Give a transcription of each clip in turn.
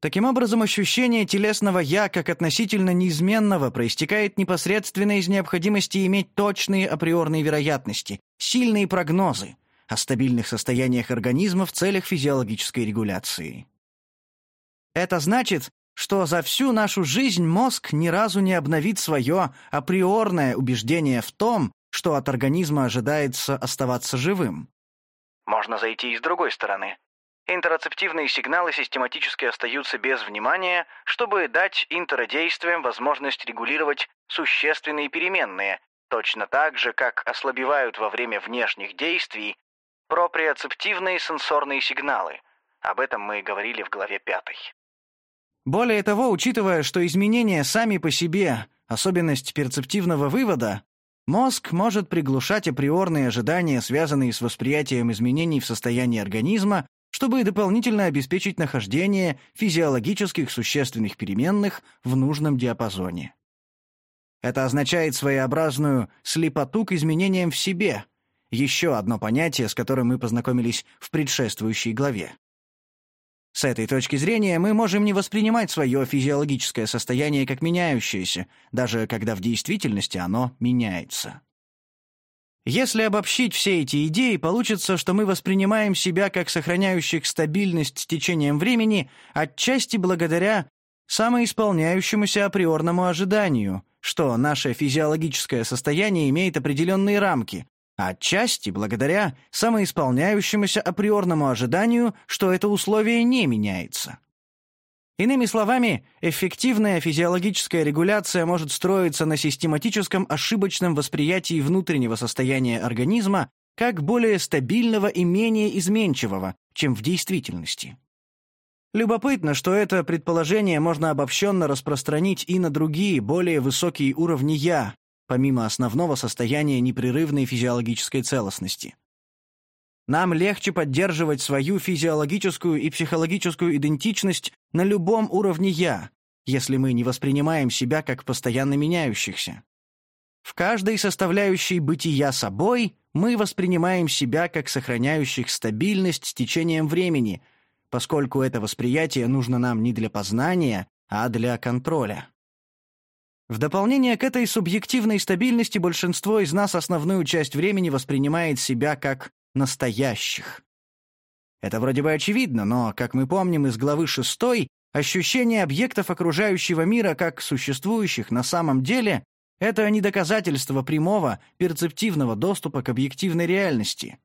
Таким образом, ощущение телесного «я» как относительно неизменного проистекает непосредственно из необходимости иметь точные априорные вероятности, сильные прогнозы о стабильных состояниях организма в целях физиологической регуляции. Это значит, что за всю нашу жизнь мозг ни разу не обновит свое априорное убеждение в том, что от организма ожидается оставаться живым. Можно зайти и с другой стороны. Интероцептивные сигналы систематически остаются без внимания, чтобы дать интеродействиям возможность регулировать существенные переменные, точно так же, как ослабевают во время внешних действий проприоцептивные сенсорные сигналы. Об этом мы говорили в главе 5. Более того, учитывая, что изменения сами по себе – особенность перцептивного вывода, мозг может приглушать априорные ожидания, связанные с восприятием изменений в состоянии организма, чтобы дополнительно обеспечить нахождение физиологических существенных переменных в нужном диапазоне. Это означает своеобразную слепоту к изменениям в себе, еще одно понятие, с которым мы познакомились в предшествующей главе. С этой точки зрения мы можем не воспринимать свое физиологическое состояние как меняющееся, даже когда в действительности оно меняется. Если обобщить все эти идеи, получится, что мы воспринимаем себя как сохраняющих стабильность с течением времени отчасти благодаря самоисполняющемуся априорному ожиданию, что наше физиологическое состояние имеет определенные рамки, а отчасти благодаря самоисполняющемуся априорному ожиданию, что это условие не меняется. Иными словами, эффективная физиологическая регуляция может строиться на систематическом ошибочном восприятии внутреннего состояния организма как более стабильного и менее изменчивого, чем в действительности. Любопытно, что это предположение можно обобщенно распространить и на другие, более высокие уровни «я», помимо основного состояния непрерывной физиологической целостности. Нам легче поддерживать свою физиологическую и психологическую идентичность на любом уровне «я», если мы не воспринимаем себя как постоянно меняющихся. В каждой составляющей бытия собой мы воспринимаем себя как сохраняющих стабильность с течением времени, поскольку это восприятие нужно нам не для познания, а для контроля. В дополнение к этой субъективной стабильности большинство из нас основную часть времени воспринимает себя как настоящих. Это вроде бы очевидно, но, как мы помним из главы 6, ощущение объектов окружающего мира как существующих на самом деле — это не доказательство прямого перцептивного доступа к объективной реальности,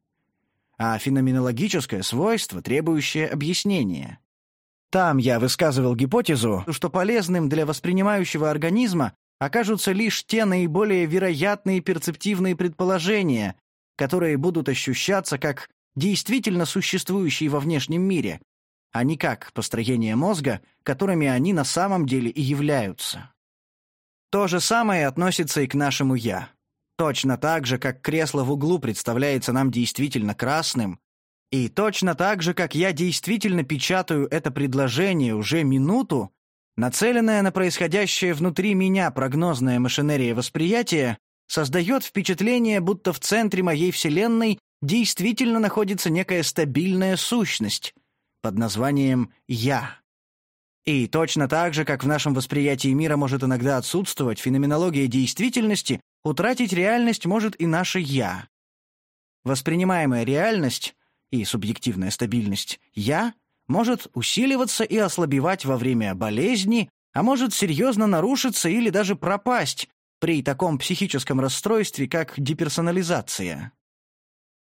а феноменологическое свойство, требующее объяснения. Там я высказывал гипотезу, что полезным для воспринимающего организма окажутся лишь те наиболее вероятные перцептивные предположения, которые будут ощущаться как действительно существующие во внешнем мире, а не как построение мозга, которыми они на самом деле и являются. То же самое относится и к нашему «я». Точно так же, как кресло в углу представляется нам действительно красным, и точно так же, как я действительно печатаю это предложение уже минуту, нацеленная на происходящее внутри меня прогнозная машинерия восприятия создает впечатление, будто в центре моей Вселенной действительно находится некая стабильная сущность под названием «Я». И точно так же, как в нашем восприятии мира может иногда отсутствовать феноменология действительности, утратить реальность может и наше «я». Воспринимаемая реальность и субъективная стабильность «я» может усиливаться и ослабевать во время болезни, а может серьезно нарушиться или даже пропасть при таком психическом расстройстве, как деперсонализация.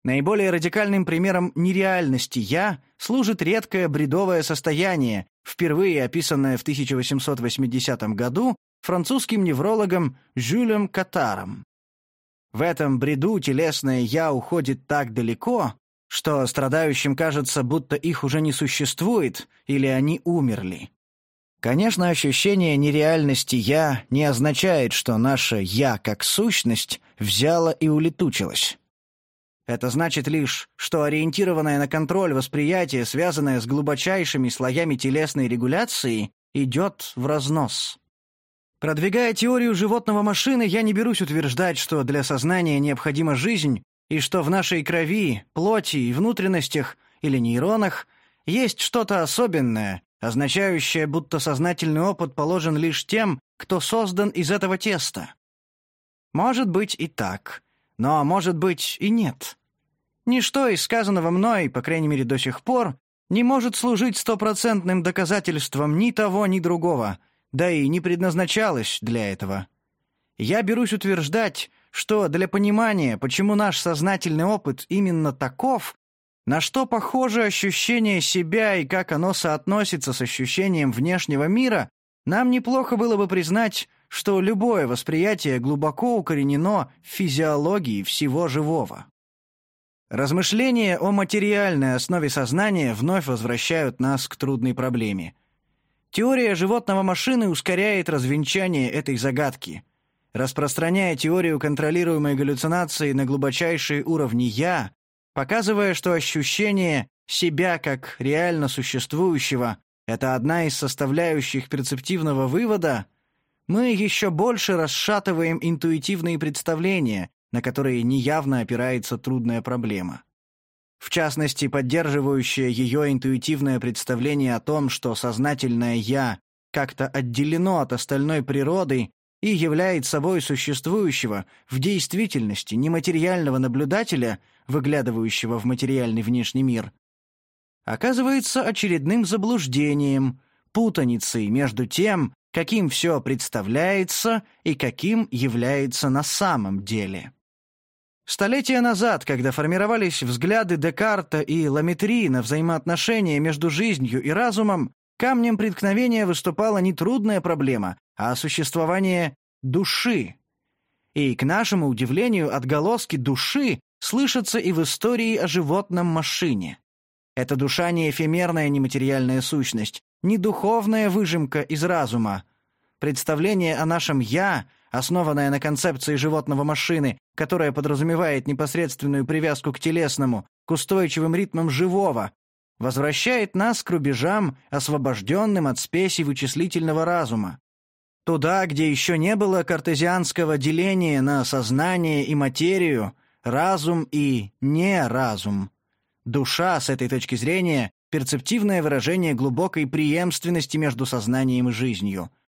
Наиболее радикальным примером нереальности «я» служит редкое бредовое состояние, впервые описанное в 1880 году французским неврологом Жюлем Катаром. В этом бреду телесное «я» уходит так далеко, что страдающим кажется, будто их уже не существует или они умерли. Конечно, ощущение нереальности «я» не означает, что наше «я» как сущность взяло и улетучилось. Это значит лишь, что ориентированное на контроль восприятие, связанное с глубочайшими слоями телесной регуляции, идет в разнос. Продвигая теорию животного машины, я не берусь утверждать, что для сознания необходима жизнь, и что в нашей крови, плоти и внутренностях или нейронах есть что-то особенное, означающее, будто сознательный опыт положен лишь тем, кто создан из этого теста. Может быть и так, но может быть и нет. Ничто из сказанного мной, по крайней мере до сих пор, не может служить стопроцентным доказательством ни того, ни другого, да и не предназначалось для этого. Я берусь утверждать, что для понимания, почему наш сознательный опыт именно таков, на что похоже ощущение себя и как оно соотносится с ощущением внешнего мира, нам неплохо было бы признать, что любое восприятие глубоко укоренено в физиологии всего живого. Размышления о материальной основе сознания вновь возвращают нас к трудной проблеме. Теория животного машины ускоряет развенчание этой загадки. Распространяя теорию контролируемой галлюцинации на глубочайшие уровни «я», показывая, что ощущение себя как реально существующего — это одна из составляющих перцептивного вывода, мы еще больше расшатываем интуитивные представления, на которые неявно опирается трудная проблема. В частности, поддерживающее ее интуитивное представление о том, что сознательное «я» как-то отделено от остальной природы и является собой существующего в действительности нематериального наблюдателя, выглядывающего в материальный внешний мир, оказывается очередным заблуждением, путаницей между тем, каким все представляется и каким является на самом деле. Столетия назад, когда формировались взгляды Декарта и Ламетри на взаимоотношения между жизнью и разумом, камнем преткновения выступала не трудная проблема, а существование души. И, к нашему удивлению, отголоски души слышатся и в истории о животном машине. Эта душа не эфемерная нематериальная сущность, не духовная выжимка из разума. Представление о нашем «я» основанная на концепции животного машины, которая подразумевает непосредственную привязку к телесному, к устойчивым ритмам живого, возвращает нас к рубежам, освобожденным от спеси вычислительного разума. Туда, где еще не было картезианского деления на сознание и материю, разум и неразум. Душа, с этой точки зрения, перцептивное выражение глубокой преемственности между сознанием и жизнью –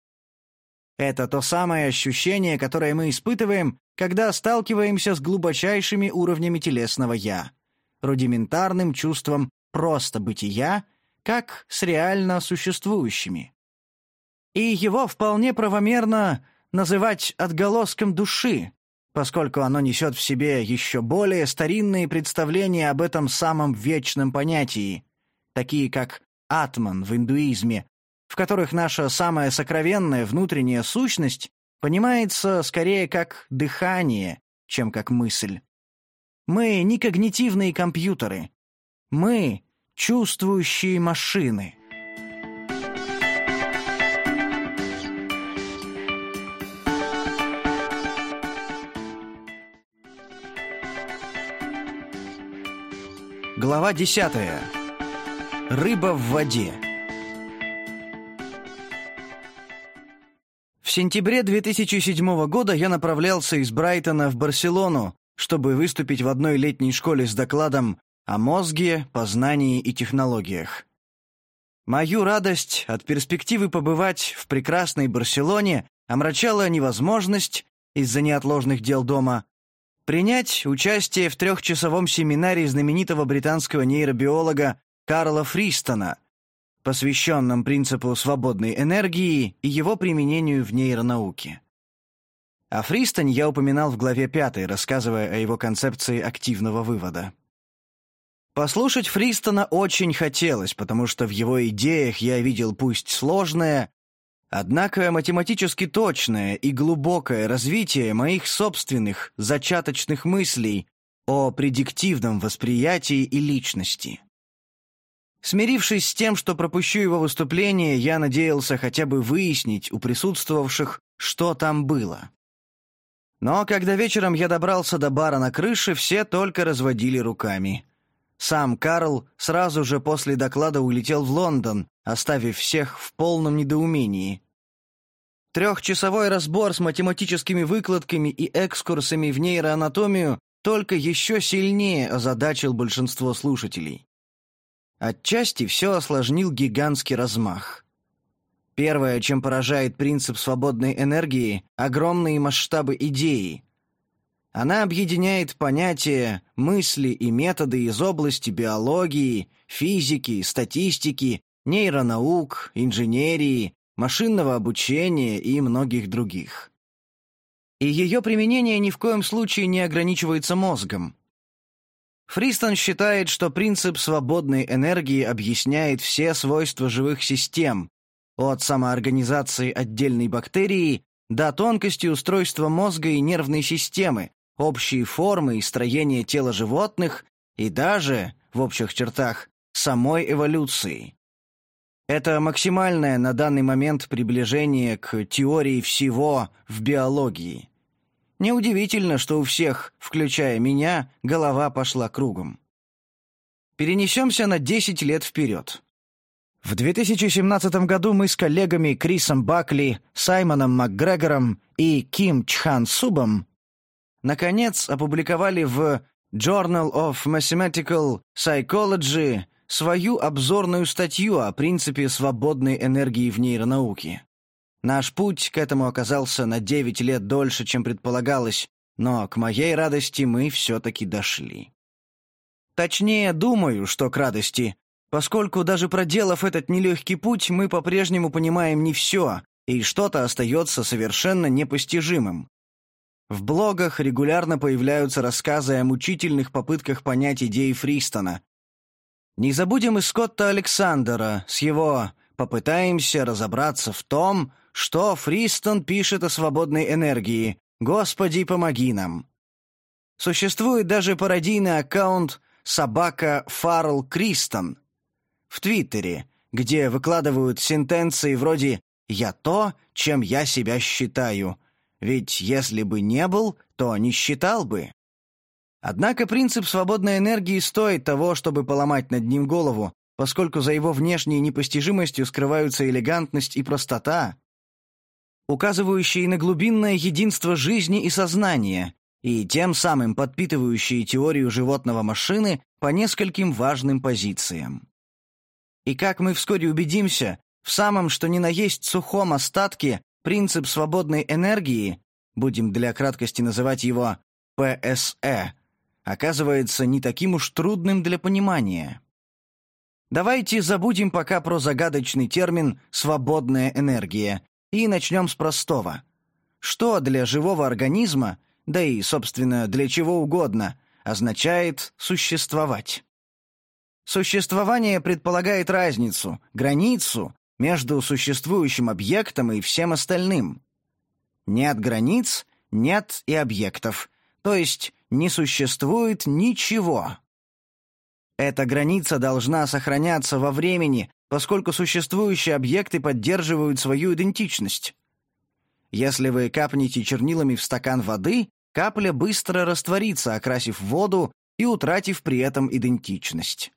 это то самое ощущение, которое мы испытываем, когда сталкиваемся с глубочайшими уровнями телесного «я», рудиментарным чувством просто бытия, как с реально существующими. И его вполне правомерно называть отголоском души, поскольку оно несет в себе еще более старинные представления об этом самом вечном понятии, такие как атман в индуизме в которых наша самая сокровенная внутренняя сущность понимается скорее как дыхание, чем как мысль. Мы не когнитивные компьютеры. Мы — чувствующие машины. Глава десятая. Рыба в воде. В сентябре 2007 года я направлялся из Брайтона в Барселону, чтобы выступить в одной летней школе с докладом о мозге, познании и технологиях. Мою радость от перспективы побывать в прекрасной Барселоне омрачала невозможность, из-за неотложных дел дома, принять участие в трехчасовом семинаре знаменитого британского нейробиолога Карла Фристона, посвященном принципу свободной энергии и его применению в нейронауке. О Фристоне я упоминал в главе 5, рассказывая о его концепции активного вывода. Послушать Фристона очень хотелось, потому что в его идеях я видел пусть сложное, однако математически точное и глубокое развитие моих собственных зачаточных мыслей о предиктивном восприятии и личности. Смирившись с тем, что пропущу его выступление, я надеялся хотя бы выяснить у присутствовавших, что там было. Но когда вечером я добрался до бара на крыше, все только разводили руками. Сам Карл сразу же после доклада улетел в Лондон, оставив всех в полном недоумении. Трехчасовой разбор с математическими выкладками и экскурсами в нейроанатомию только еще сильнее озадачил большинство слушателей. Отчасти все осложнил гигантский размах. Первое, чем поражает принцип свободной энергии — огромные масштабы идеи. Она объединяет понятия, мысли и методы из области биологии, физики, статистики, нейронаук, инженерии, машинного обучения и многих других. И ее применение ни в коем случае не ограничивается мозгом. Фристон считает, что принцип свободной энергии объясняет все свойства живых систем, от самоорганизации отдельной бактерии до тонкости устройства мозга и нервной системы, общие формы и строение тела животных и даже, в общих чертах, самой эволюции. Это максимальное на данный момент приближение к теории всего в биологии. Неудивительно, что у всех, включая меня, голова пошла кругом. Перенесемся на 10 лет вперед. В 2017 году мы с коллегами Крисом Бакли, Саймоном МакГрегором и Ким Чхан Субом наконец опубликовали в Journal of Mathematical Psychology свою обзорную статью о принципе свободной энергии в нейронауке. Наш путь к этому оказался на 9 лет дольше, чем предполагалось, но, к моей радости, мы все-таки дошли. Точнее, думаю, что к радости, поскольку даже проделав этот нелегкий путь, мы по-прежнему понимаем не все, и что-то остается совершенно непостижимым. В блогах регулярно появляются рассказы о мучительных попытках понять идеи Фристона. Не забудем и Скотта Александра с его «Попытаемся разобраться в том, что Фристон пишет о свободной энергии. Господи, помоги нам». Существует даже пародийный аккаунт «Собака Фаррелл Кристон», в Твиттере, где выкладывают сентенции вроде «Я то, чем я себя считаю», ведь если бы не был, то не считал бы. Однако принцип свободной энергии стоит того, чтобы поломать над ним голову, поскольку за его внешней непостижимостью скрываются элегантность и простота, указывающие на глубинное единство жизни и сознания, и тем самым подпитывающие теорию животного машины по нескольким важным позициям. И как мы вскоре убедимся, в самом что ни на есть сухом остатке принцип свободной энергии, будем для краткости называть его ПСЭ, оказывается не таким уж трудным для понимания. Давайте забудем пока про загадочный термин «свободная энергия» и начнем с простого. Что для живого организма, да и, собственно, для чего угодно, означает «существовать»? Существование предполагает разницу, границу между существующим объектом и всем остальным. Нет границ, нет и объектов, то есть не существует ничего. Эта граница должна сохраняться во времени, поскольку существующие объекты поддерживают свою идентичность. Если вы капнете чернилами в стакан воды, капля быстро растворится, окрасив воду и утратив при этом идентичность.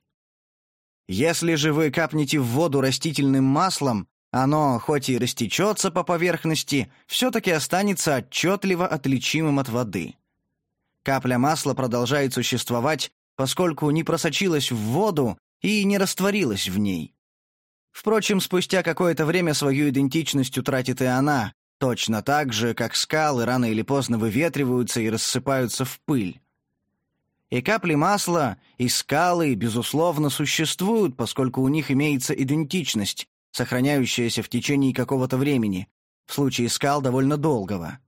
Если же вы капнете в воду растительным маслом, оно, хоть и растечется по поверхности, все-таки останется отчетливо отличимым от воды. Капля масла продолжает существовать, поскольку не просочилась в воду и не растворилась в ней. Впрочем, спустя какое-то время свою идентичность утратит и она, точно так же, как скалы рано или поздно выветриваются и рассыпаются в пыль. И капли масла, и скалы, безусловно, существуют, поскольку у них имеется идентичность, сохраняющаяся в течение какого-то времени, в случае скал довольно долгого.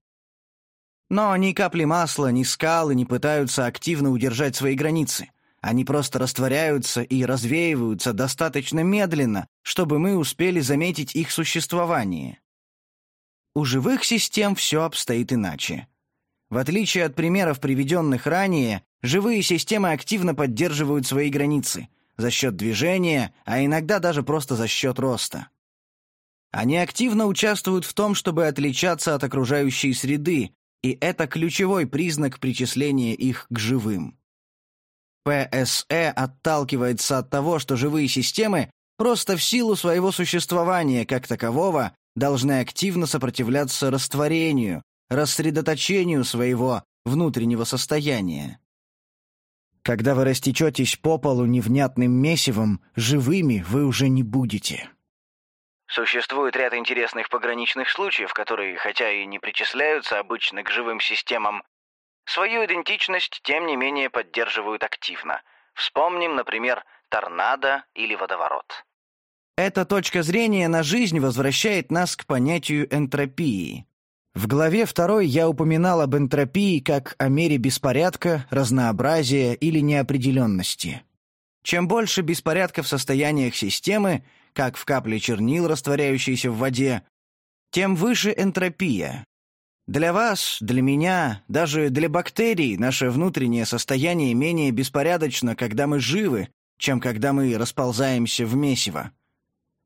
Но ни капли масла, ни скалы не пытаются активно удержать свои границы. Они просто растворяются и развеиваются достаточно медленно, чтобы мы успели заметить их существование. У живых систем все обстоит иначе. В отличие от примеров, приведенных ранее, живые системы активно поддерживают свои границы за счет движения, а иногда даже просто за счет роста. Они активно участвуют в том, чтобы отличаться от окружающей среды, и это ключевой признак причисления их к живым. ПСЭ отталкивается от того, что живые системы просто в силу своего существования как такового должны активно сопротивляться растворению, рассредоточению своего внутреннего состояния. Когда вы растечетесь по полу невнятным месивом, живыми вы уже не будете. Существует ряд интересных пограничных случаев, которые, хотя и не причисляются обычно к живым системам, свою идентичность, тем не менее, поддерживают активно. Вспомним, например, торнадо или водоворот. Эта точка зрения на жизнь возвращает нас к понятию энтропии. В главе второй я упоминал об энтропии как о мере беспорядка, разнообразия или неопределенности. Чем больше беспорядка в состояниях системы, как в капле чернил, растворяющейся в воде, тем выше энтропия. Для вас, для меня, даже для бактерий наше внутреннее состояние менее беспорядочно, когда мы живы, чем когда мы расползаемся в месиво.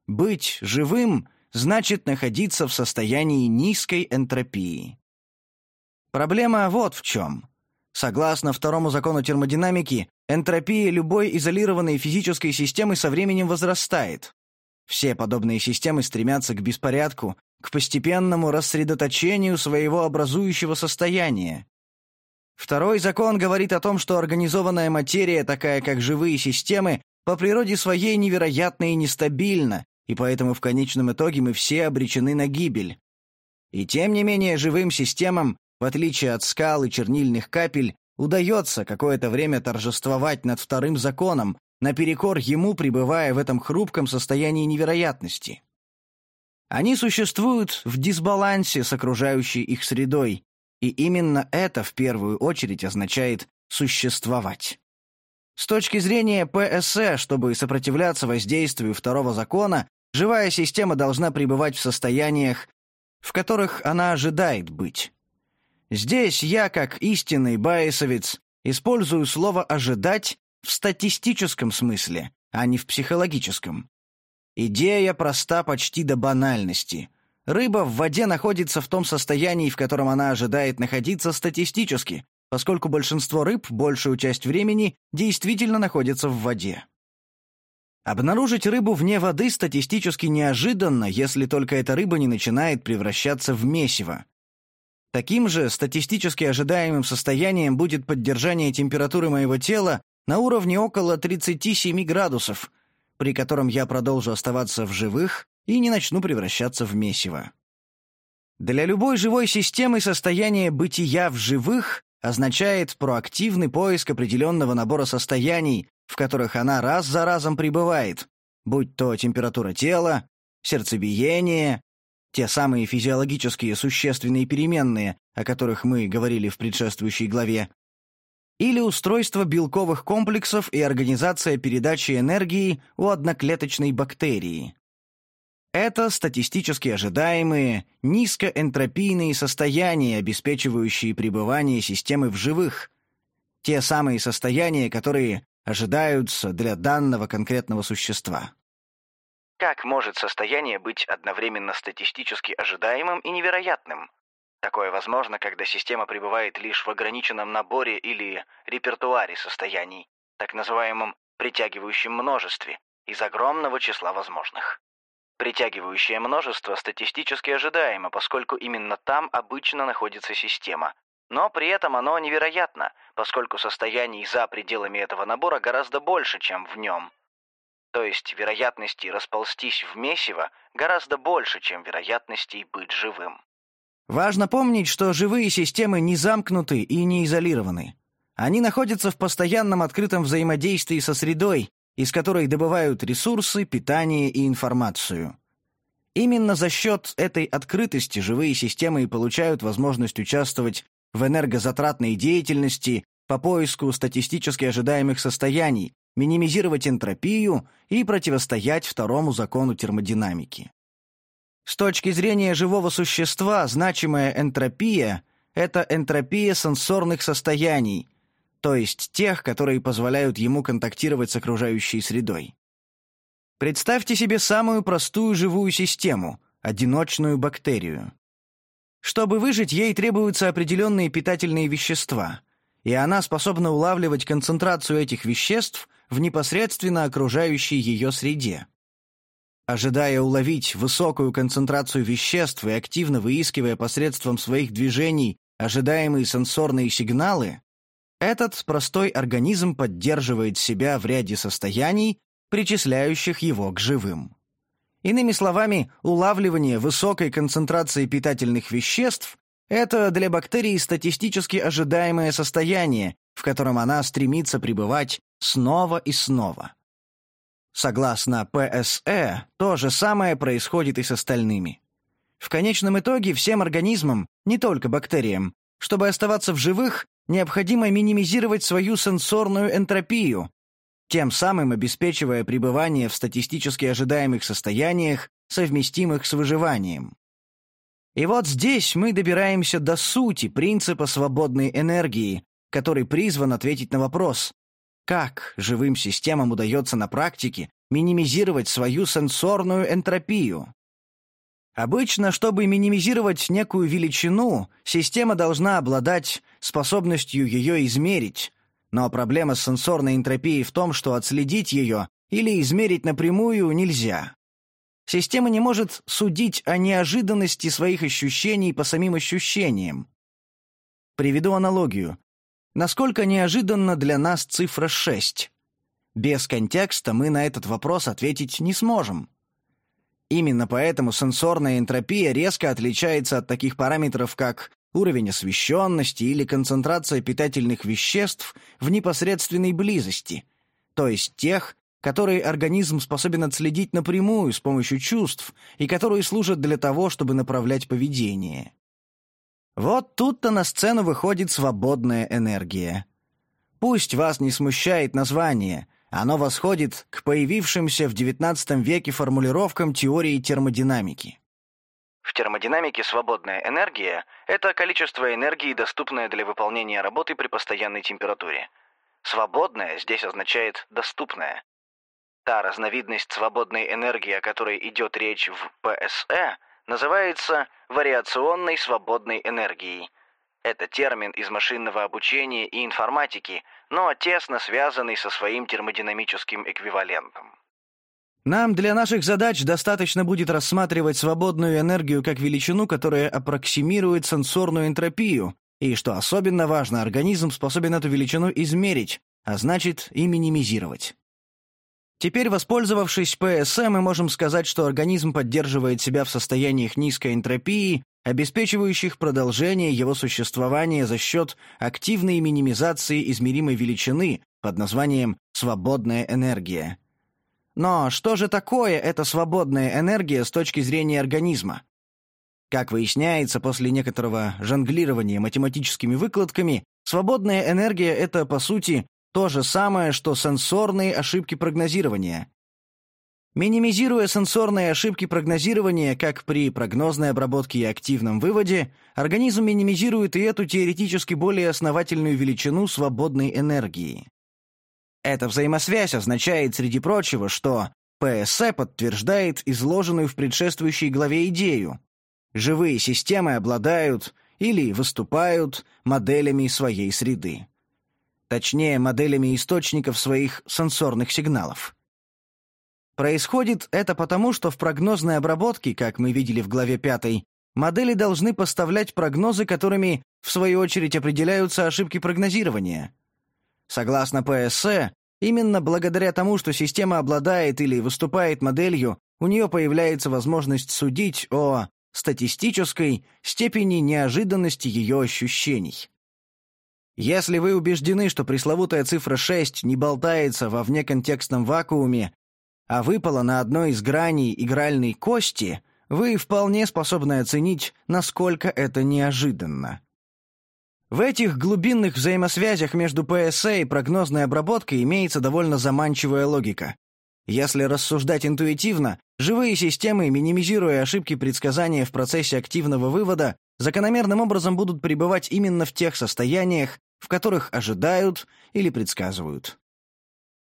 Быть живым значит находиться в состоянии низкой энтропии. Проблема вот в чем. Согласно второму закону термодинамики, энтропия любой изолированной физической системы со временем возрастает. Все подобные системы стремятся к беспорядку, к постепенному рассредоточению своего образующего состояния. Второй закон говорит о том, что организованная материя, такая как живые системы, по природе своей невероятна и нестабильна, и поэтому в конечном итоге мы все обречены на гибель. И тем не менее живым системам, в отличие от скал и чернильных капель, удается какое-то время торжествовать над вторым законом, наперекор ему пребывая в этом хрупком состоянии невероятности. Они существуют в дисбалансе с окружающей их средой, и именно это в первую очередь означает «существовать». С точки зрения ПСЭ, чтобы сопротивляться воздействию второго закона, Живая система должна пребывать в состояниях, в которых она ожидает быть. Здесь я, как истинный байесовец, использую слово «ожидать» в статистическом смысле, а не в психологическом. Идея проста почти до банальности. Рыба в воде находится в том состоянии, в котором она ожидает находиться статистически, поскольку большинство рыб большую часть времени действительно находятся в воде. Обнаружить рыбу вне воды статистически неожиданно, если только эта рыба не начинает превращаться в месиво. Таким же статистически ожидаемым состоянием будет поддержание температуры моего тела на уровне около 37 градусов, при котором я продолжу оставаться в живых и не начну превращаться в месиво. Для любой живой системы состояние бытия в живых означает проактивный поиск определенного набора состояний, в которых она раз за разом пребывает, будь то температура тела, сердцебиение, те самые физиологические существенные переменные, о которых мы говорили в предшествующей главе, или устройство белковых комплексов и организация передачи энергии у одноклеточной бактерии. Это статистически ожидаемые низкоэнтропийные состояния, обеспечивающие пребывание системы в живых, те самые состояния, которые ожидаются для данного конкретного существа. Как может состояние быть одновременно статистически ожидаемым и невероятным? Такое возможно, когда система пребывает лишь в ограниченном наборе или репертуаре состояний, так называемом притягивающем множестве, из огромного числа возможных. Притягивающее множество статистически ожидаемо, поскольку именно там обычно находится система, но при этом оно невероятно, поскольку состояний за пределами этого набора гораздо больше, чем в нем. То есть вероятности расползтись в месиво гораздо больше, чем вероятностей быть живым. Важно помнить, что живые системы не замкнуты и не изолированы. Они находятся в постоянном открытом взаимодействии со средой, из которой добывают ресурсы, питание и информацию. Именно за счет этой открытости живые системы и получают возможность участвовать в энергозатратной деятельности по поиску статистически ожидаемых состояний, минимизировать энтропию и противостоять второму закону термодинамики. С точки зрения живого существа, значимая энтропия — это энтропия сенсорных состояний, то есть тех, которые позволяют ему контактировать с окружающей средой. Представьте себе самую простую живую систему — одиночную бактерию. Чтобы выжить, ей требуются определенные питательные вещества, и она способна улавливать концентрацию этих веществ в непосредственно окружающей ее среде. Ожидая уловить высокую концентрацию веществ и активно выискивая посредством своих движений ожидаемые сенсорные сигналы, Этот простой организм поддерживает себя в ряде состояний, причисляющих его к живым. Иными словами, улавливание высокой концентрации питательных веществ – это для бактерии статистически ожидаемое состояние, в котором она стремится пребывать снова и снова. Согласно ПСЭ, то же самое происходит и с остальными. В конечном итоге всем организмам, не только бактериям, чтобы оставаться в живых, необходимо минимизировать свою сенсорную энтропию, тем самым обеспечивая пребывание в статистически ожидаемых состояниях, совместимых с выживанием. И вот здесь мы добираемся до сути принципа свободной энергии, который призван ответить на вопрос, как живым системам удается на практике минимизировать свою сенсорную энтропию. Обычно, чтобы минимизировать некую величину, система должна обладать способностью ее измерить, но проблема с сенсорной энтропией в том, что отследить ее или измерить напрямую нельзя. Система не может судить о неожиданности своих ощущений по самим ощущениям. Приведу аналогию. Насколько неожиданна для нас цифра 6? Без контекста мы на этот вопрос ответить не сможем. Именно поэтому сенсорная энтропия резко отличается от таких параметров, как уровень освещенности или концентрация питательных веществ в непосредственной близости, то есть тех, которые организм способен отследить напрямую с помощью чувств и которые служат для того, чтобы направлять поведение. Вот тут-то на сцену выходит свободная энергия. Пусть вас не смущает название, оно восходит к появившимся в XIX веке формулировкам теории термодинамики. В термодинамике свободная энергия – это количество энергии, доступное для выполнения работы при постоянной температуре. Свободная здесь означает доступная. Та разновидность свободной энергии, о которой идет речь в ПСЭ, называется вариационной свободной энергией – это термин из машинного обучения и информатики, но тесно связанный со своим термодинамическим эквивалентом. Нам для наших задач достаточно будет рассматривать свободную энергию как величину, которая аппроксимирует сенсорную энтропию, и, что особенно важно, организм способен эту величину измерить, а значит и минимизировать. Теперь, воспользовавшись ПСМ, мы можем сказать, что организм поддерживает себя в состояниях низкой энтропии, обеспечивающих продолжение его существования за счет активной минимизации измеримой величины под названием «свободная энергия». Но что же такое эта свободная энергия с точки зрения организма? Как выясняется после некоторого жонглирования математическими выкладками, свободная энергия — это, по сути, то же самое, что сенсорные ошибки прогнозирования. Минимизируя сенсорные ошибки прогнозирования, как при прогнозной обработке и активном выводе, организм минимизирует и эту теоретически более основательную величину свободной энергии. Эта взаимосвязь означает, среди прочего, что ПСЭ подтверждает изложенную в предшествующей главе идею. Живые системы обладают или выступают моделями своей среды. Точнее, моделями источников своих сенсорных сигналов. Происходит это потому, что в прогнозной обработке, как мы видели в главе 5, модели должны поставлять прогнозы, которыми, в свою очередь, определяются ошибки прогнозирования. Согласно ПСЭ, именно благодаря тому, что система обладает или выступает моделью, у нее появляется возможность судить о статистической степени неожиданности ее ощущений. Если вы убеждены, что пресловутая цифра 6 не болтается во внеконтекстном вакууме, а выпала на одной из граней игральной кости, вы вполне способны оценить, насколько это неожиданно. В этих глубинных взаимосвязях между ПСА и прогнозной обработкой имеется довольно заманчивая логика. Если рассуждать интуитивно, живые системы, минимизируя ошибки предсказания в процессе активного вывода, закономерным образом будут пребывать именно в тех состояниях, в которых ожидают или предсказывают.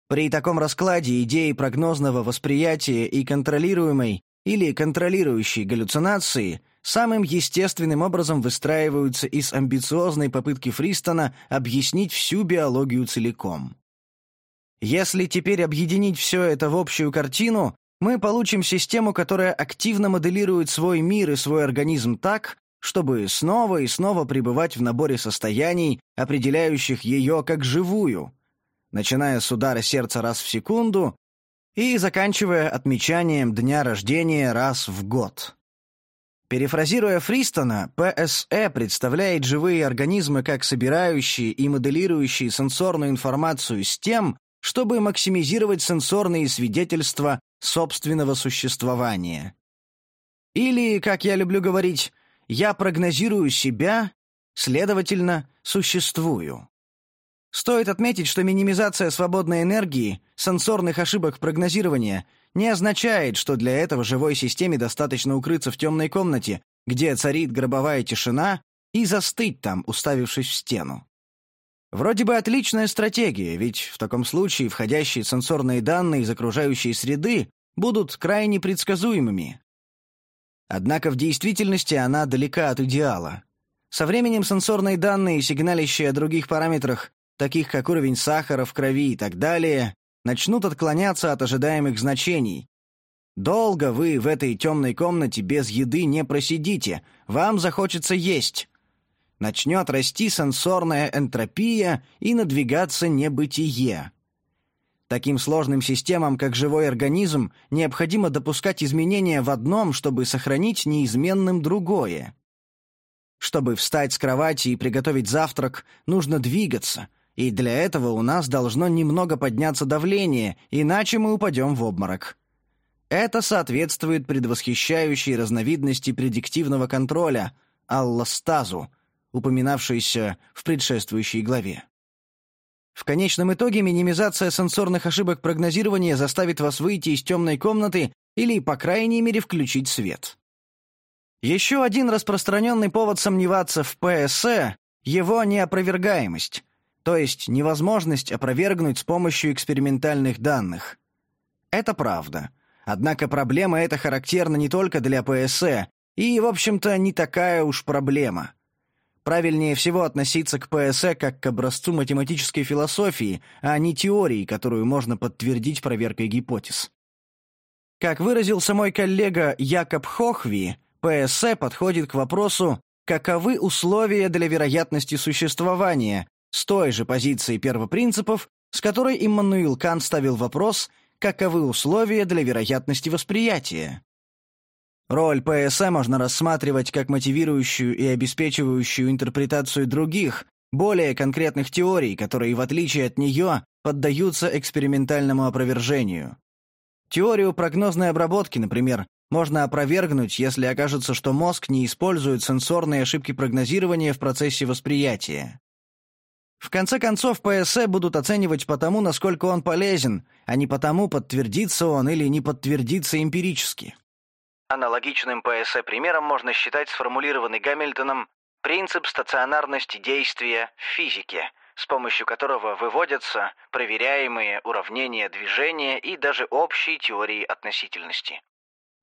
При таком раскладе идеи прогнозного восприятия и контролируемой или контролирующей галлюцинации самым естественным образом выстраиваются из амбициозной попытки Фристона объяснить всю биологию целиком. Если теперь объединить все это в общую картину, мы получим систему, которая активно моделирует свой мир и свой организм так, чтобы снова и снова пребывать в наборе состояний, определяющих ее как живую, начиная с удара сердца раз в секунду и заканчивая отмечанием дня рождения раз в год. Перефразируя Фристона, ПСЭ представляет живые организмы как собирающие и моделирующие сенсорную информацию с тем, чтобы максимизировать сенсорные свидетельства собственного существования. Или, как я люблю говорить, я прогнозирую себя, следовательно, существую. Стоит отметить, что минимизация свободной энергии, сенсорных ошибок прогнозирования не означает, что для этого живой системе достаточно укрыться в темной комнате, где царит гробовая тишина, и застыть там, уставившись в стену. Вроде бы отличная стратегия, ведь в таком случае входящие сенсорные данные из окружающей среды будут крайне предсказуемыми. Однако в действительности она далека от идеала. Со временем сенсорные данные, сигналищие о других параметрах, таких как уровень сахара в крови и так далее, начнут отклоняться от ожидаемых значений. Долго вы в этой темной комнате без еды не просидите, вам захочется есть. Начнет расти сенсорная энтропия и надвигаться небытие. Таким сложным системам, как живой организм, необходимо допускать изменения в одном, чтобы сохранить неизменным другое. Чтобы встать с кровати и приготовить завтрак, нужно двигаться, и для этого у нас должно немного подняться давление, иначе мы упадем в обморок. Это соответствует предвосхищающей разновидности предиктивного контроля – аллостазу, упоминавшейся в предшествующей главе. В конечном итоге минимизация сенсорных ошибок прогнозирования заставит вас выйти из темной комнаты или, по крайней мере, включить свет. Еще один распространенный повод сомневаться в ПСЭ – его неопровергаемость – то есть невозможность опровергнуть с помощью экспериментальных данных. Это правда. Однако проблема эта характерна не только для ПСЭ, и, в общем-то, не такая уж проблема. Правильнее всего относиться к ПСЭ как к образцу математической философии, а не теории, которую можно подтвердить проверкой гипотез. Как выразился мой коллега Якоб Хохви, ПСЭ подходит к вопросу, каковы условия для вероятности существования, с той же позиции первопринципов, с которой Иммануил Кант ставил вопрос, каковы условия для вероятности восприятия. Роль ПСА можно рассматривать как мотивирующую и обеспечивающую интерпретацию других, более конкретных теорий, которые, в отличие от нее, поддаются экспериментальному опровержению. Теорию прогнозной обработки, например, можно опровергнуть, если окажется, что мозг не использует сенсорные ошибки прогнозирования в процессе восприятия. В конце концов, ПСЭ будут оценивать по тому, насколько он полезен, а не потому, подтвердится он или не подтвердится эмпирически. Аналогичным ПСЭ примером можно считать сформулированный Гамильтоном принцип стационарности действия в физике, с помощью которого выводятся проверяемые уравнения движения и даже общие теории относительности.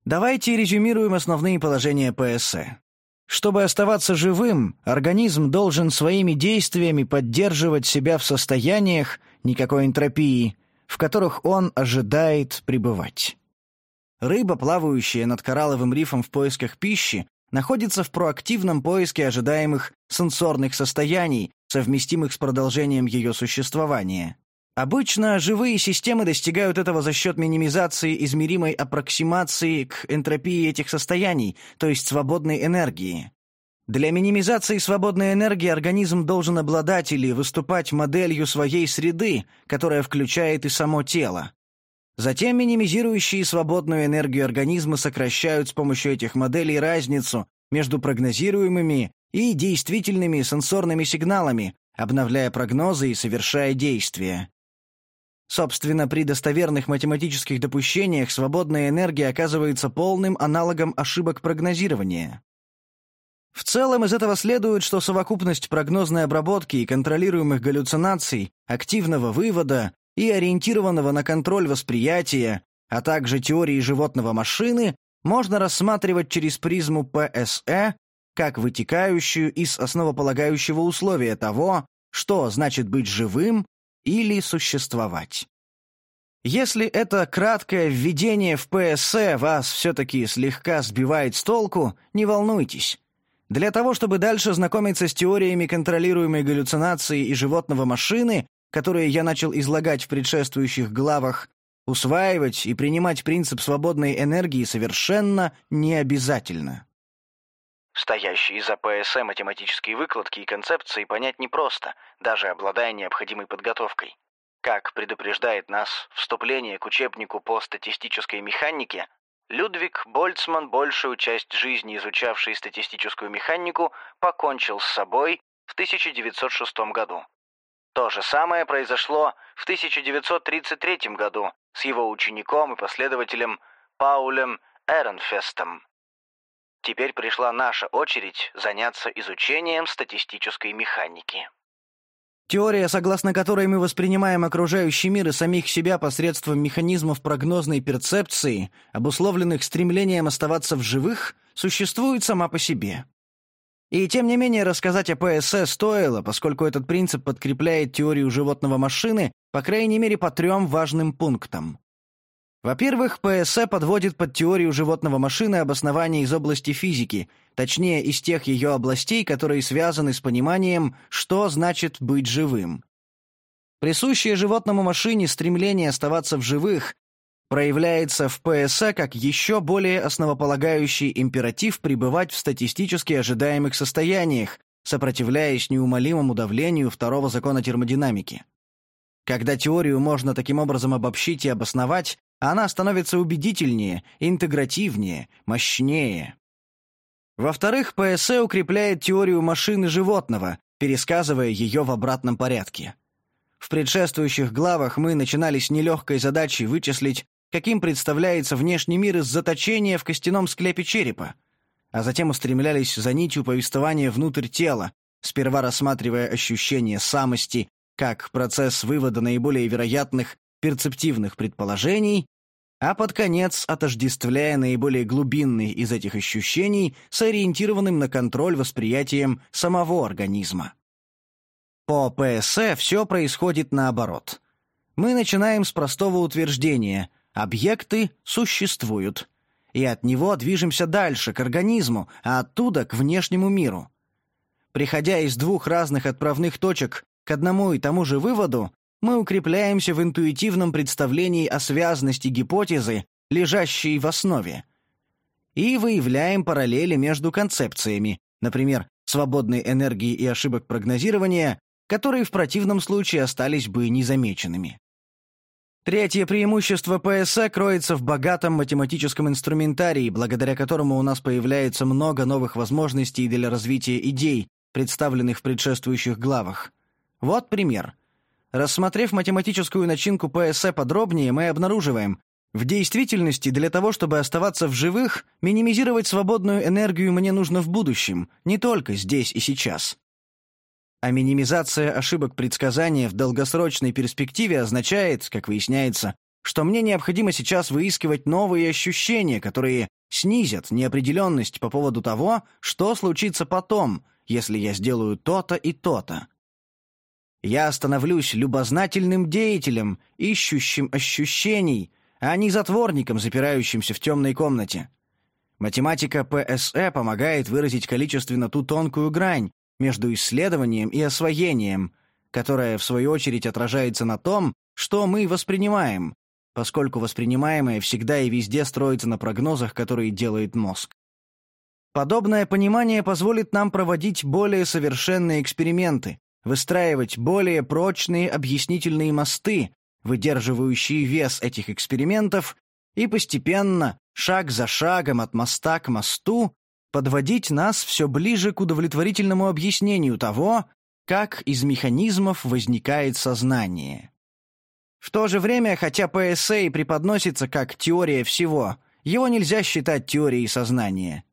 Давайте резюмируем основные положения ПСЭ. Чтобы оставаться живым, организм должен своими действиями поддерживать себя в состояниях, никакой энтропии, в которых он ожидает пребывать. Рыба, плавающая над коралловым рифом в поисках пищи, находится в проактивном поиске ожидаемых сенсорных состояний, совместимых с продолжением ее существования. Обычно живые системы достигают этого за счет минимизации измеримой аппроксимации к энтропии этих состояний, то есть свободной энергии. Для минимизации свободной энергии организм должен обладать или выступать моделью своей среды, которая включает и само тело. Затем минимизирующие свободную энергию организма сокращают с помощью этих моделей разницу между прогнозируемыми и действительными сенсорными сигналами, обновляя прогнозы и совершая действия. Собственно, при достоверных математических допущениях свободная энергия оказывается полным аналогом ошибок прогнозирования. В целом из этого следует, что совокупность прогнозной обработки и контролируемых галлюцинаций, активного вывода и ориентированного на контроль восприятия, а также теории животного машины можно рассматривать через призму ПСЭ как вытекающую из основополагающего условия того, что значит быть живым или существовать. Если это краткое введение в ПСЭ вас все-таки слегка сбивает с толку, не волнуйтесь. Для того, чтобы дальше знакомиться с теориями контролируемой галлюцинации и животного машины, которые я начал излагать в предшествующих главах, усваивать и принимать принцип свободной энергии совершенно не обязательно. Стоящие за ПСЭ математические выкладки и концепции понять непросто, даже обладая необходимой подготовкой. Как предупреждает нас вступление к учебнику по статистической механике, Людвиг Больцман, большую часть жизни изучавший статистическую механику, покончил с собой в 1906 году. То же самое произошло в 1933 году с его учеником и последователем Паулем Эренфестом. Теперь пришла наша очередь заняться изучением статистической механики. Теория, согласно которой мы воспринимаем окружающий мир и самих себя посредством механизмов прогнозной перцепции, обусловленных стремлением оставаться в живых, существует сама по себе. И тем не менее рассказать о ПСС стоило, поскольку этот принцип подкрепляет теорию животного машины, по крайней мере, по трем важным пунктам. Во-первых, ПСЭ подводит под теорию животного машины обоснования из области физики, точнее, из тех ее областей, которые связаны с пониманием, что значит быть живым. Присущее животному машине стремление оставаться в живых проявляется в ПСЭ как еще более основополагающий императив пребывать в статистически ожидаемых состояниях, сопротивляясь неумолимому давлению второго закона термодинамики. Когда теорию можно таким образом обобщить и обосновать, она становится убедительнее, интегративнее, мощнее. Во-вторых, ПСЭ укрепляет теорию машины животного, пересказывая ее в обратном порядке. В предшествующих главах мы начинали с нелегкой задачи вычислить, каким представляется внешний мир из заточения в костяном склепе черепа, а затем устремлялись за нитью повествования внутрь тела, сперва рассматривая ощущение самости как процесс вывода наиболее вероятных перцептивных предположений, а под конец отождествляя наиболее глубинные из этих ощущений с ориентированным на контроль восприятием самого организма. По ПСЭ все происходит наоборот. Мы начинаем с простого утверждения «объекты существуют», и от него движемся дальше, к организму, а оттуда к внешнему миру. Приходя из двух разных отправных точек к одному и тому же выводу, мы укрепляемся в интуитивном представлении о связности гипотезы, лежащей в основе, и выявляем параллели между концепциями, например, свободной энергии и ошибок прогнозирования, которые в противном случае остались бы незамеченными. Третье преимущество ПСА кроется в богатом математическом инструментарии, благодаря которому у нас появляется много новых возможностей для развития идей, представленных в предшествующих главах. Вот пример. Рассмотрев математическую начинку ПСЭ подробнее, мы обнаруживаем, в действительности для того, чтобы оставаться в живых, минимизировать свободную энергию мне нужно в будущем, не только здесь и сейчас. А минимизация ошибок предсказания в долгосрочной перспективе означает, как выясняется, что мне необходимо сейчас выискивать новые ощущения, которые снизят неопределенность по поводу того, что случится потом, если я сделаю то-то и то-то. Я становлюсь любознательным деятелем, ищущим ощущений, а не затворником, запирающимся в темной комнате. Математика ПСЭ помогает выразить количественно ту тонкую грань между исследованием и освоением, которая, в свою очередь, отражается на том, что мы воспринимаем, поскольку воспринимаемое всегда и везде строится на прогнозах, которые делает мозг. Подобное понимание позволит нам проводить более совершенные эксперименты, выстраивать более прочные объяснительные мосты, выдерживающие вес этих экспериментов, и постепенно, шаг за шагом от моста к мосту, подводить нас все ближе к удовлетворительному объяснению того, как из механизмов возникает сознание. В то же время, хотя ПСА преподносится как теория всего, его нельзя считать теорией сознания.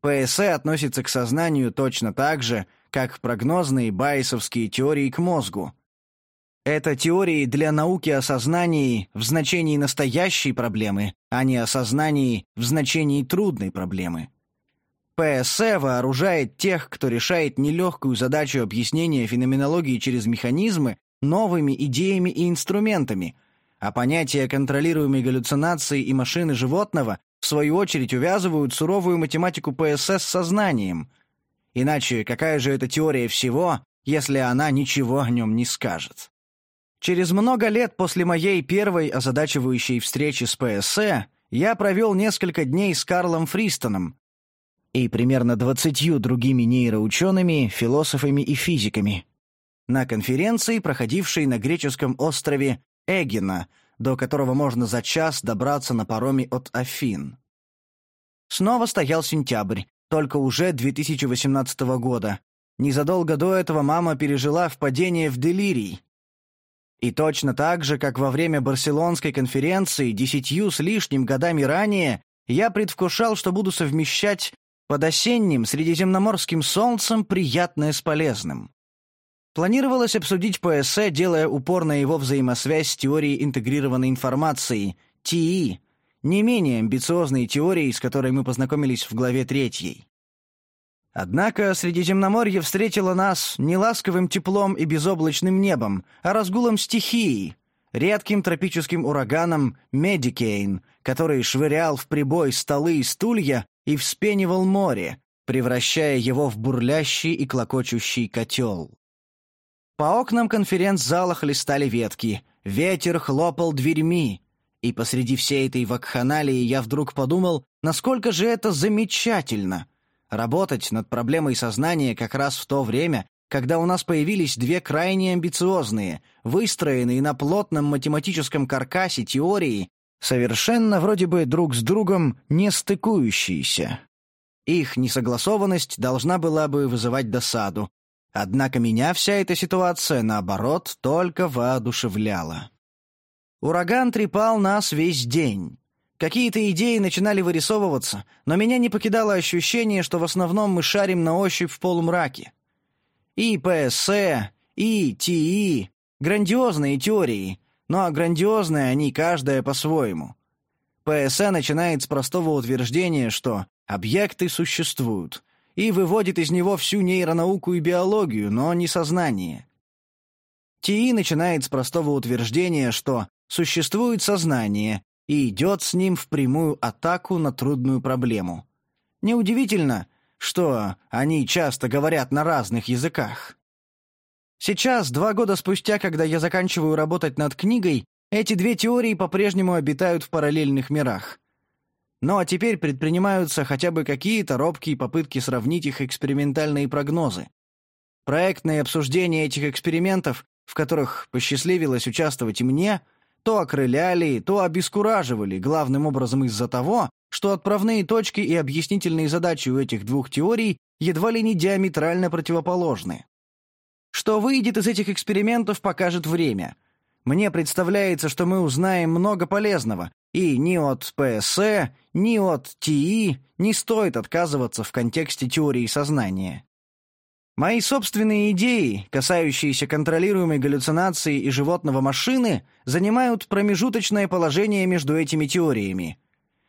ПСА относится к сознанию точно так же, как прогнозные байесовские теории к мозгу. Это теории для науки о сознании в значении настоящей проблемы, а не о сознании в значении трудной проблемы. ПСЭ вооружает тех, кто решает нелегкую задачу объяснения феноменологии через механизмы новыми идеями и инструментами, а понятия контролируемой галлюцинации и машины животного в свою очередь увязывают суровую математику ПСС с сознанием – Иначе какая же это теория всего, если она ничего о нем не скажет? Через много лет после моей первой озадачивающей встречи с ПСЭ я провел несколько дней с Карлом Фристоном и примерно двадцатью другими нейроучеными, философами и физиками на конференции, проходившей на греческом острове Эгина, до которого можно за час добраться на пароме от Афин. Снова стоял сентябрь, только уже 2018 года. Незадолго до этого мама пережила впадение в делирий. И точно так же, как во время Барселонской конференции десятью с лишним годами ранее, я предвкушал, что буду совмещать под осенним средиземноморским солнцем приятное с полезным. Планировалось обсудить ПСЭ, делая упор на его взаимосвязь с теорией интегрированной информации, ТИИ, не менее амбициозной теорией, с которой мы познакомились в главе третьей. Однако Средиземноморье встретило нас не ласковым теплом и безоблачным небом, а разгулом стихии, редким тропическим ураганом Медикейн, который швырял в прибой столы и стулья и вспенивал море, превращая его в бурлящий и клокочущий котел. По окнам конференц-зала хлестали ветки, ветер хлопал дверьми, и посреди всей этой вакханалии я вдруг подумал, насколько же это замечательно — работать над проблемой сознания как раз в то время, когда у нас появились две крайне амбициозные, выстроенные на плотном математическом каркасе теории, совершенно вроде бы друг с другом не стыкующиеся. Их несогласованность должна была бы вызывать досаду. Однако меня вся эта ситуация, наоборот, только воодушевляла. Ураган трепал нас весь день. Какие-то идеи начинали вырисовываться, но меня не покидало ощущение, что в основном мы шарим на ощупь в полумраке. И ПСЭ, и ТИ — грандиозные теории, но грандиозные они каждая по-своему. ПСЭ начинает с простого утверждения, что объекты существуют, и выводит из него всю нейронауку и биологию, но не сознание. ТИ начинает с простого утверждения, что существует сознание и идет с ним в прямую атаку на трудную проблему. Неудивительно, что они часто говорят на разных языках. Сейчас, два года спустя, когда я заканчиваю работать над книгой, эти две теории по-прежнему обитают в параллельных мирах. Но теперь предпринимаются хотя бы какие-то робкие попытки сравнить их экспериментальные прогнозы. Проектные обсуждения этих экспериментов, в которых посчастливилось участвовать и мне, то окрыляли, то обескураживали, главным образом из-за того, что отправные точки и объяснительные задачи у этих двух теорий едва ли не диаметрально противоположны. Что выйдет из этих экспериментов, покажет время. Мне представляется, что мы узнаем много полезного, и ни от ПСЭ, ни от ТИ не стоит отказываться в контексте теории сознания. Мои собственные идеи, касающиеся контролируемой галлюцинации и животного машины, занимают промежуточное положение между этими теориями.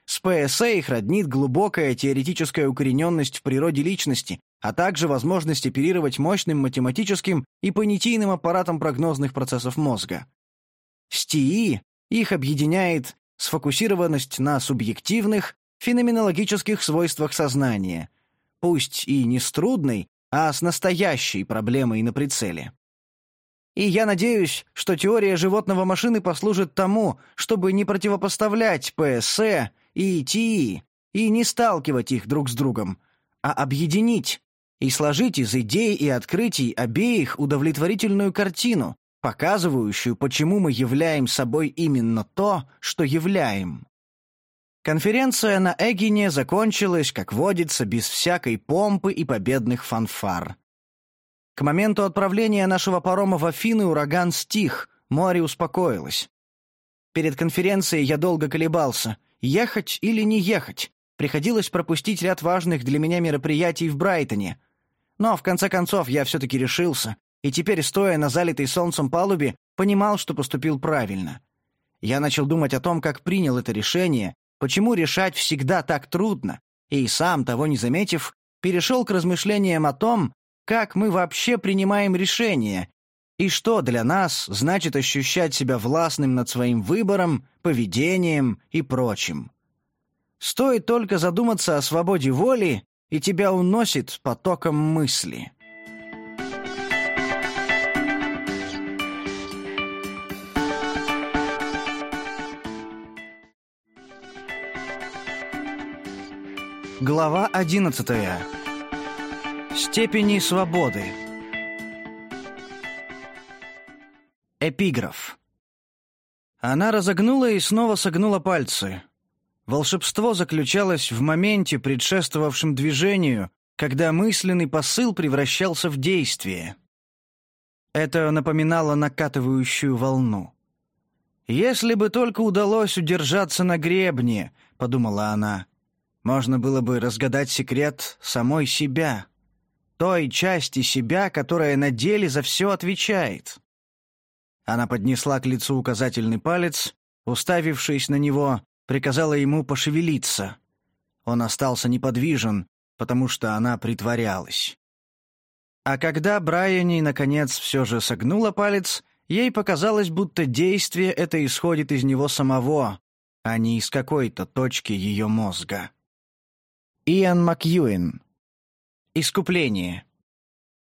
С ПСА их роднит глубокая теоретическая укорененность в природе личности, а также возможность оперировать мощным математическим и понятийным аппаратом прогнозных процессов мозга. С ТИИ их объединяет сфокусированность на субъективных, феноменологических свойствах сознания, пусть и не с трудной, а с настоящей проблемой на прицеле. И я надеюсь, что теория животного машины послужит тому, чтобы не противопоставлять ПСЭ и ТИ и не сталкивать их друг с другом, а объединить и сложить из идей и открытий обеих удовлетворительную картину, показывающую, почему мы являем собой именно то, что являем. Конференция на Эгине закончилась, как водится, без всякой помпы и победных фанфар. К моменту отправления нашего парома в Афины ураган стих, море успокоилось. Перед конференцией я долго колебался, ехать или не ехать. Приходилось пропустить ряд важных для меня мероприятий в Брайтоне. Но, в конце концов, я все-таки решился, и теперь, стоя на залитой солнцем палубе, понимал, что поступил правильно. Я начал думать о том, как принял это решение, почему решать всегда так трудно, и сам, того не заметив, перешел к размышлениям о том, как мы вообще принимаем решения, и что для нас значит ощущать себя властным над своим выбором, поведением и прочим. Стоит только задуматься о свободе воли, и тебя уносит потоком мысли. Глава одиннадцатая. Степени свободы. Эпиграф. Она разогнула и снова согнула пальцы. Волшебство заключалось в моменте, предшествовавшем движению, когда мысленный посыл превращался в действие. Это напоминало накатывающую волну. «Если бы только удалось удержаться на гребне», — подумала она, — «можно было бы разгадать секрет самой себя, той части себя, которая на деле за все отвечает». Она поднесла к лицу указательный палец, уставившись на него, приказала ему пошевелиться. Он остался неподвижен, потому что она притворялась. А когда Брайани, наконец, все же согнула палец, ей показалось, будто действие это исходит из него самого, а не из какой-то точки ее мозга. Иэн Макьюин. Искупление.